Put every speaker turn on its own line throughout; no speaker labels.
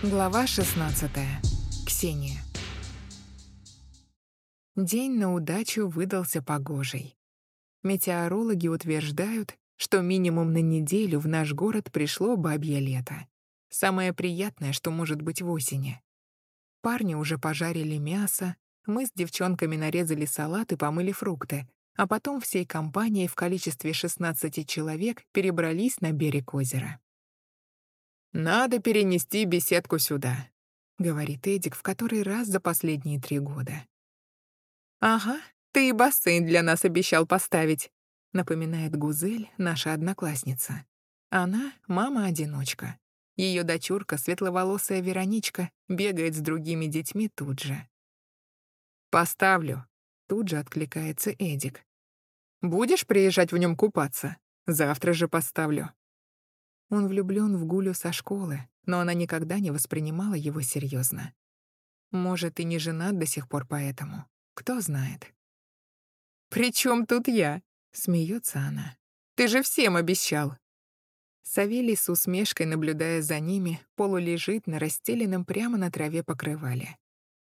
Глава 16. Ксения. День на удачу выдался погожий. Метеорологи утверждают, что минимум на неделю в наш город пришло бабье лето. Самое приятное, что может быть в осени. Парни уже пожарили мясо, мы с девчонками нарезали салат и помыли фрукты, а потом всей компанией в количестве 16 человек перебрались на берег озера. «Надо перенести беседку сюда», — говорит Эдик в который раз за последние три года. «Ага, ты и бассейн для нас обещал поставить», — напоминает Гузель, наша одноклассница. Она — мама-одиночка. Ее дочурка, светловолосая Вероничка, бегает с другими детьми тут же. «Поставлю», — тут же откликается Эдик. «Будешь приезжать в нем купаться? Завтра же поставлю». Он влюблён в Гулю со школы, но она никогда не воспринимала его серьёзно. Может, и не женат до сих пор поэтому. Кто знает. «При чём тут я?» — смеётся она. «Ты же всем обещал!» Савелий с усмешкой, наблюдая за ними, полулежит на расстеленном прямо на траве покрывале.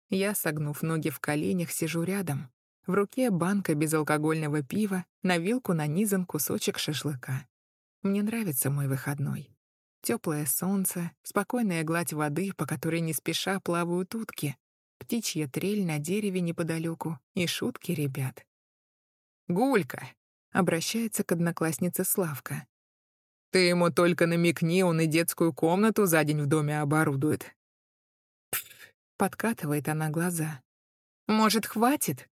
Я, согнув ноги в коленях, сижу рядом. В руке банка безалкогольного пива, на вилку нанизан кусочек шашлыка. Мне нравится мой выходной. Теплое солнце, спокойная гладь воды, по которой не спеша плавают утки, птичья трель на дереве неподалеку и шутки ребят. «Гулька!» — обращается к однокласснице Славка. «Ты ему только намекни, он и детскую комнату за день в доме оборудует». Пф, подкатывает она глаза. «Может, хватит?»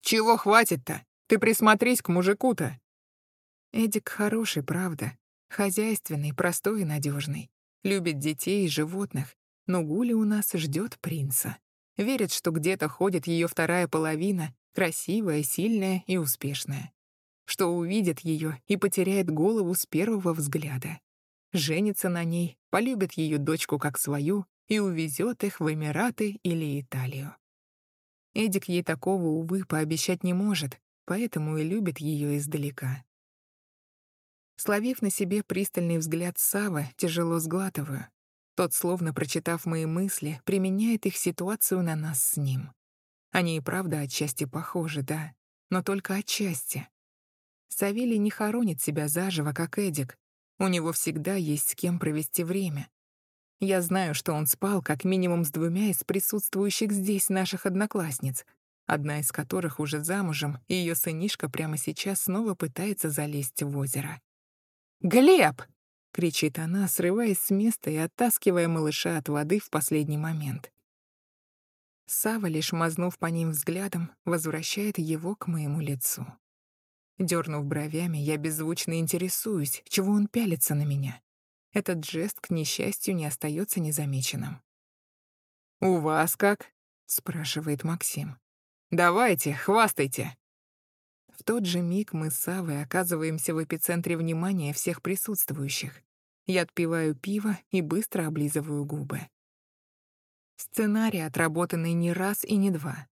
«Чего хватит-то? Ты присмотрись к мужику-то. Эдик хороший, правда. Хозяйственный, простой и надежный. Любит детей и животных. Но Гуля у нас ждет принца. Верит, что где-то ходит ее вторая половина, красивая, сильная и успешная. Что увидит ее и потеряет голову с первого взгляда. Женится на ней, полюбит ее дочку как свою и увезет их в Эмираты или Италию. Эдик ей такого, увы, пообещать не может, поэтому и любит ее издалека. Словив на себе пристальный взгляд Савы, тяжело сглатываю. Тот, словно прочитав мои мысли, применяет их ситуацию на нас с ним. Они и правда отчасти похожи, да, но только отчасти. Савелий не хоронит себя заживо, как Эдик. У него всегда есть с кем провести время. Я знаю, что он спал как минимум с двумя из присутствующих здесь наших одноклассниц, одна из которых уже замужем, и ее сынишка прямо сейчас снова пытается залезть в озеро. «Глеб!» — кричит она, срываясь с места и оттаскивая малыша от воды в последний момент. Сава, лишь мазнув по ним взглядом, возвращает его к моему лицу. Дернув бровями, я беззвучно интересуюсь, чего он пялится на меня. Этот жест, к несчастью, не остается незамеченным. «У вас как?» — спрашивает Максим. «Давайте, хвастайте!» В тот же миг мы с Савой оказываемся в эпицентре внимания всех присутствующих. Я отпиваю пиво и быстро облизываю губы. Сценарий, отработанный не раз и не два.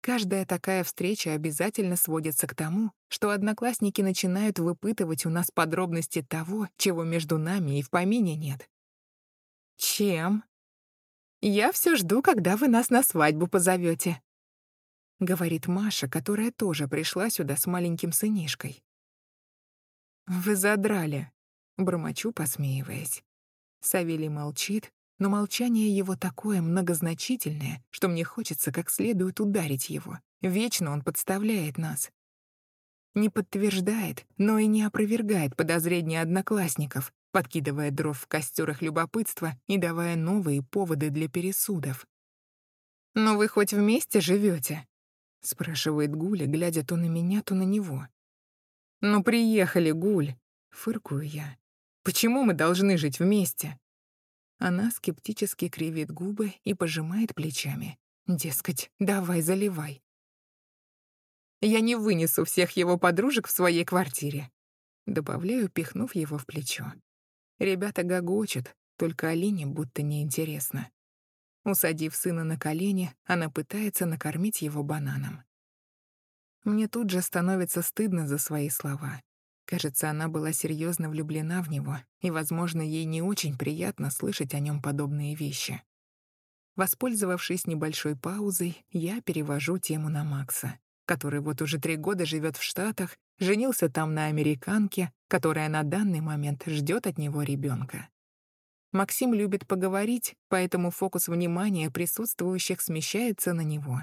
Каждая такая встреча обязательно сводится к тому, что одноклассники начинают выпытывать у нас подробности того, чего между нами и в помине нет. Чем? Я все жду, когда вы нас на свадьбу позовете. — говорит Маша, которая тоже пришла сюда с маленьким сынишкой. «Вы задрали», — бормочу, посмеиваясь. Савелий молчит, но молчание его такое многозначительное, что мне хочется как следует ударить его. Вечно он подставляет нас. Не подтверждает, но и не опровергает подозрения одноклассников, подкидывая дров в костер их любопытства и давая новые поводы для пересудов. «Но вы хоть вместе живете? — спрашивает Гуля, глядя то на меня, то на него. «Ну, приехали, Гуль!» — фыркую я. «Почему мы должны жить вместе?» Она скептически кривит губы и пожимает плечами. Дескать, давай заливай. «Я не вынесу всех его подружек в своей квартире», — добавляю, пихнув его в плечо. Ребята гогочут, только Алине будто неинтересно. Усадив сына на колени, она пытается накормить его бананом. Мне тут же становится стыдно за свои слова. Кажется, она была серьезно влюблена в него, и, возможно, ей не очень приятно слышать о нем подобные вещи. Воспользовавшись небольшой паузой, я перевожу тему на Макса, который вот уже три года живет в Штатах, женился там на американке, которая на данный момент ждет от него ребенка. Максим любит поговорить, поэтому фокус внимания присутствующих смещается на него.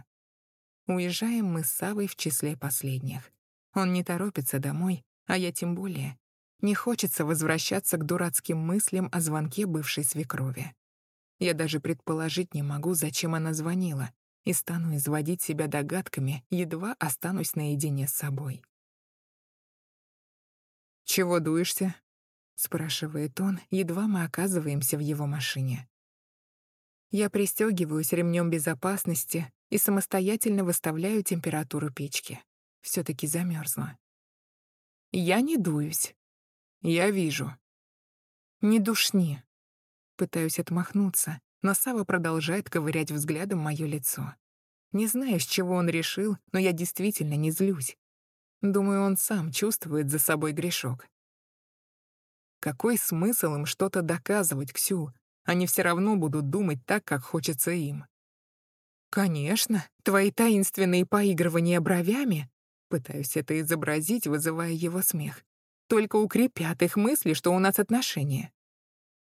Уезжаем мы с Савой в числе последних. Он не торопится домой, а я тем более. Не хочется возвращаться к дурацким мыслям о звонке бывшей свекрови. Я даже предположить не могу, зачем она звонила, и стану изводить себя догадками, едва останусь наедине с собой. «Чего дуешься?» — спрашивает он, едва мы оказываемся в его машине. Я пристегиваюсь ремнем безопасности и самостоятельно выставляю температуру печки. все таки замерзла. Я не дуюсь. Я вижу. Не душни. Пытаюсь отмахнуться, но Сава продолжает ковырять взглядом мое лицо. Не знаю, с чего он решил, но я действительно не злюсь. Думаю, он сам чувствует за собой грешок. Какой смысл им что-то доказывать, Ксю? Они все равно будут думать так, как хочется им. Конечно, твои таинственные поигрывания бровями Пытаюсь это изобразить, вызывая его смех. Только укрепят их мысли, что у нас отношения.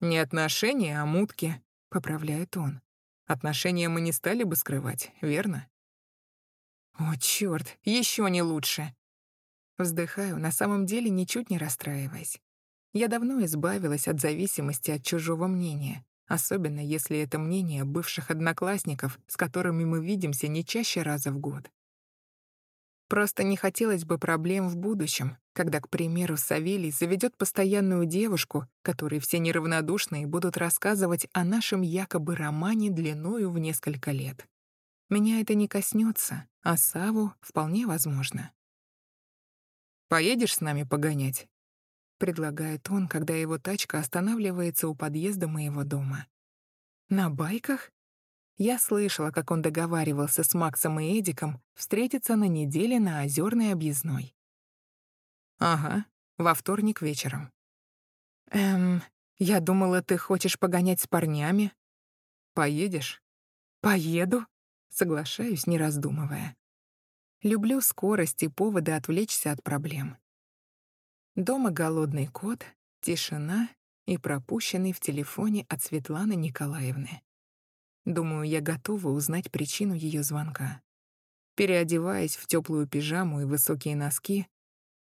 Не отношения, а мутки, поправляет он. Отношения мы не стали бы скрывать, верно? О, чёрт, еще не лучше. Вздыхаю, на самом деле ничуть не расстраиваясь. Я давно избавилась от зависимости от чужого мнения, особенно если это мнение бывших одноклассников, с которыми мы видимся не чаще раза в год. Просто не хотелось бы проблем в будущем, когда, к примеру, Савелий заведет постоянную девушку, которой все неравнодушные будут рассказывать о нашем якобы романе длиною в несколько лет. Меня это не коснется, а Саву вполне возможно. «Поедешь с нами погонять?» — предлагает он, когда его тачка останавливается у подъезда моего дома. «На байках?» Я слышала, как он договаривался с Максом и Эдиком встретиться на неделе на Озерной объездной. Ага, во вторник вечером. Эм, я думала, ты хочешь погонять с парнями. Поедешь? Поеду. Соглашаюсь, не раздумывая. Люблю скорость и поводы отвлечься от проблем. Дома голодный кот, тишина и пропущенный в телефоне от Светланы Николаевны. Думаю, я готова узнать причину ее звонка. Переодеваясь в теплую пижаму и высокие носки,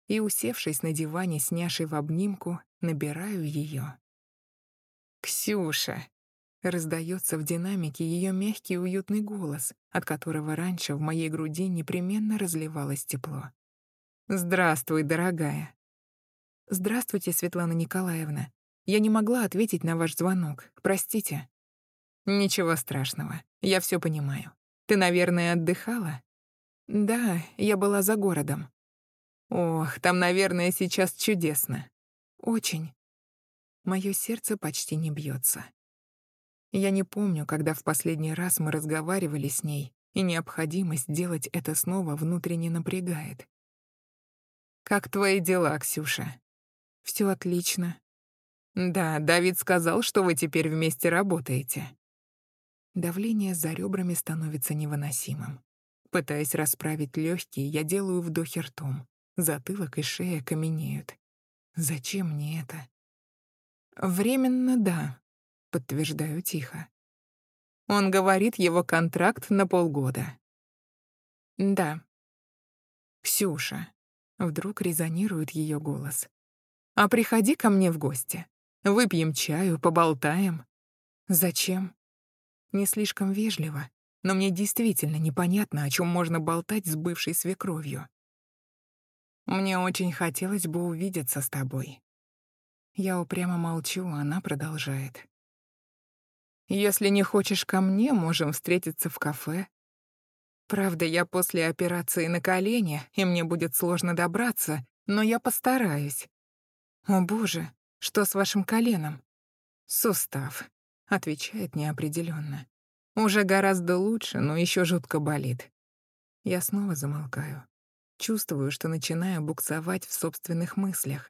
и, усевшись на диване с няшей в обнимку, набираю ее. «Ксюша!» — раздается в динамике ее мягкий уютный голос, от которого раньше в моей груди непременно разливалось тепло. «Здравствуй, дорогая!» «Здравствуйте, Светлана Николаевна. Я не могла ответить на ваш звонок. Простите». «Ничего страшного, я все понимаю. Ты, наверное, отдыхала?» «Да, я была за городом». «Ох, там, наверное, сейчас чудесно». «Очень». Моё сердце почти не бьется. Я не помню, когда в последний раз мы разговаривали с ней, и необходимость делать это снова внутренне напрягает. «Как твои дела, Ксюша?» Все отлично». «Да, Давид сказал, что вы теперь вместе работаете». Давление за ребрами становится невыносимым. Пытаясь расправить легкие, я делаю вдохи ртом. Затылок и шея каменеют. Зачем мне это? Временно да, подтверждаю тихо. Он говорит, его контракт на полгода. Да. Ксюша. Вдруг резонирует ее голос. А приходи ко мне в гости. Выпьем чаю, поболтаем. Зачем? Не слишком вежливо, но мне действительно непонятно, о чем можно болтать с бывшей свекровью. Мне очень хотелось бы увидеться с тобой. Я упрямо молчу, а она продолжает. Если не хочешь ко мне, можем встретиться в кафе. Правда, я после операции на колене, и мне будет сложно добраться, но я постараюсь. О боже, что с вашим коленом? Сустав. Отвечает неопределенно. Уже гораздо лучше, но еще жутко болит. Я снова замолкаю. Чувствую, что начинаю буксовать в собственных мыслях.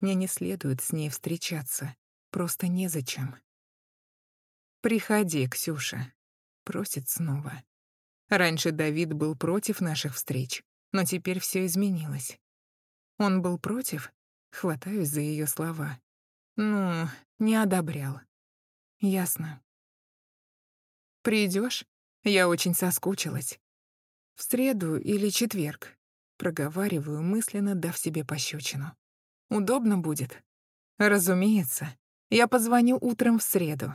Мне не следует с ней встречаться. Просто незачем. «Приходи, Ксюша», — просит снова. Раньше Давид был против наших встреч, но теперь все изменилось. Он был против? Хватаюсь за ее слова. Ну, не одобрял. Ясно. Придешь? Я очень соскучилась. В среду или четверг. Проговариваю мысленно, дав себе пощечину. Удобно будет? Разумеется. Я позвоню утром в среду.